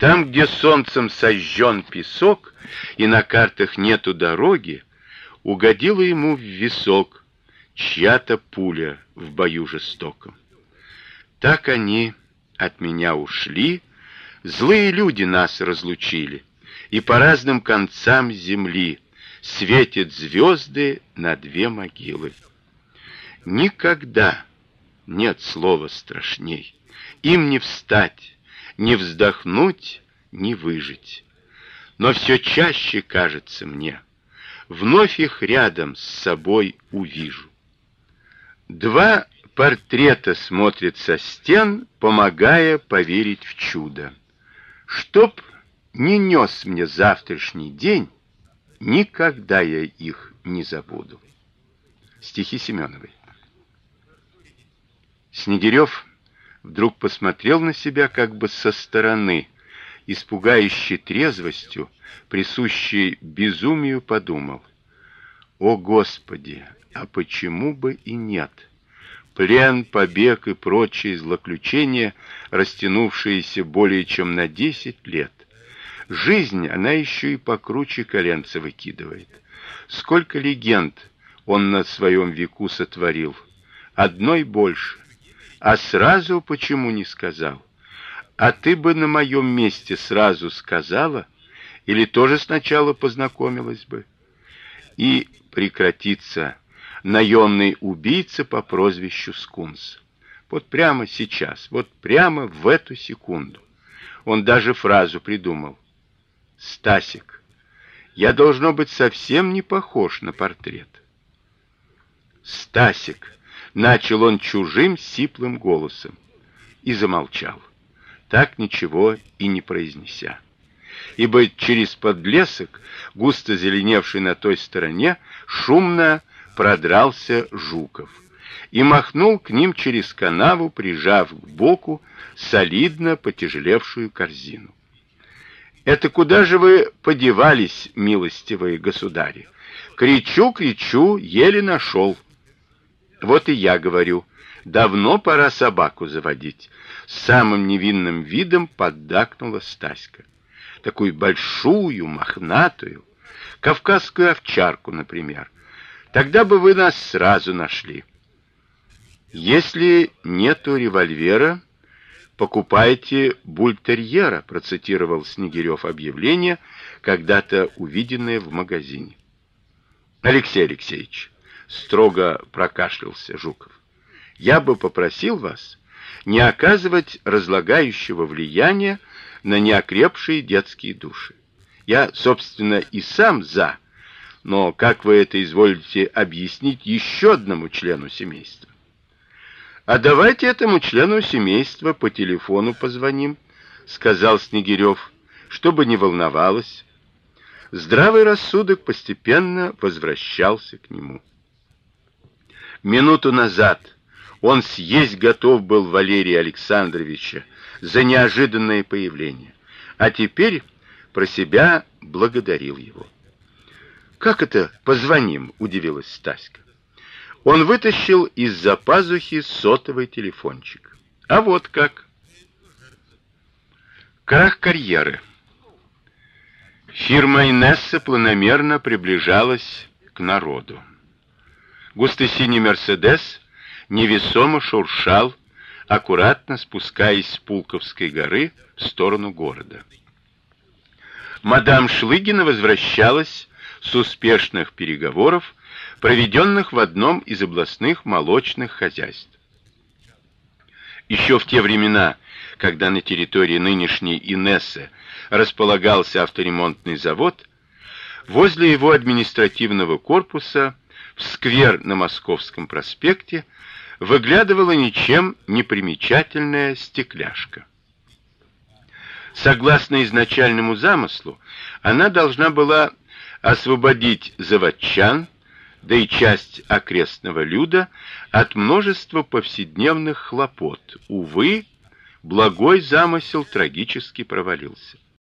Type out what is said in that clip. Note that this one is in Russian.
Там, где солнцем сожжен песок и на картах нету дороги, угодила ему в висок чья-то пуля в бою жестоком. Так они от меня ушли, злые люди нас разлучили, и по разным концам земли светят звезды на две могилы. Никогда нет слова страшней. Им не встать, не вздохнуть, не выжить. Но все чаще кажется мне, вновь их рядом с собой увижу. Два портрета смотрят со стен, помогая поверить в чудо. Чтоб не нес мне завтрашний день, никогда я их не забуду. Стихи Семеновой. Снегирев вдруг посмотрел на себя как бы со стороны, испугающей трезвостью, присущей безумию, подумал: "О, Господи, а почему бы и нет?" Плен, побег и прочие злоключения, растянувшиеся более чем на десять лет. Жизнь, она еще и покруче коленца выкидывает. Сколько легенд он на своем веку сотворил, одной больше. А сразу почему не сказал? А ты бы на моем месте сразу сказала или тоже сначала познакомилась бы? И прекратится наемный убийца по прозвищу Скунс. Вот прямо сейчас, вот прямо в эту секунду. Он даже фразу придумал. Стасик, я должно быть совсем не похож на портрет. Стасик, начал он чужим сиплым голосом и замолчал, так ничего и не произнеся. Ибо через подлесок, густо зеленевший на той стороне, шумно продрался Жуков и махнул к ним через канаву, прижав к боку солидно потяжелевшую корзину. Это куда же вы подевались, милостивые государи? Кричу, кричу, еле нашел. Вот и я говорю, давно пора собаку заводить. С самым невинным видом поддакнула Стаська. Такую большую, мохнатую, кавказскую овчарку, например. Тогда бы вы нас сразу нашли. Если нету револьвера, покупайте бультерьера, процитировал Снегирев объявление, когда-то увиденное в магазине. Алексей Алексеевич, строго прокашлялся Жуков. Я бы попросил вас не оказывать разлагающего влияния на неокрепшие детские души. Я, собственно, и сам за но как вы это изволите объяснить еще одному члену семейства? А давайте этому члену семейства по телефону позвоним, сказал Снегирев, чтобы не волновалась. Здравый рассудок постепенно возвращался к нему. Минуту назад он съесть готов был Валерия Александровича за неожиданное появление, а теперь про себя благодарил его. Как это позвоним, удивилась Стаська. Он вытащил из-за пазухи сотовый телефончик. А вот как. Крах карьеры. Фирма Инесса планомерно приближалась к народу. Густо-синий Мерседес невесомо шуршал, аккуратно спускаясь с Пулковской горы в сторону города. Мадам Шлыгина возвращалась с успешных переговоров, проведенных в одном из областных молочных хозяйств. Еще в те времена, когда на территории нынешней Инессы располагался авторемонтный завод, возле его административного корпуса в сквер на Московском проспекте выглядывала ничем не примечательная стекляшка. Согласно изначальному замыслу, она должна была освободить заводчан, да и часть окрестного люда от множества повседневных хлопот. Увы, благой замысел трагически провалился.